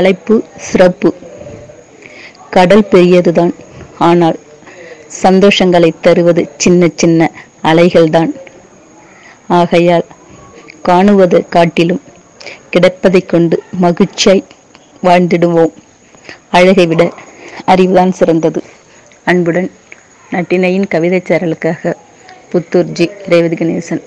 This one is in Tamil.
தலைப்பு சிறப்பு. கடல் பெரியதுதான். ஆனால் சந்தோஷங்களை தருவது சின்ன சின்ன அலைகள்தான். ஆகையால் காணுவது காட்டிலும் கிடப்பதை கொண்டு மகிழ்ச்சியாய் வாழ்ந்திடுவோம். அழகை விட அறிவுதான் சிறந்தது. அன்புடன் நட்டினையின் கவிதைச் சேரலுக்காக புத்தூர் ஜி ரேவதி கணேசன்.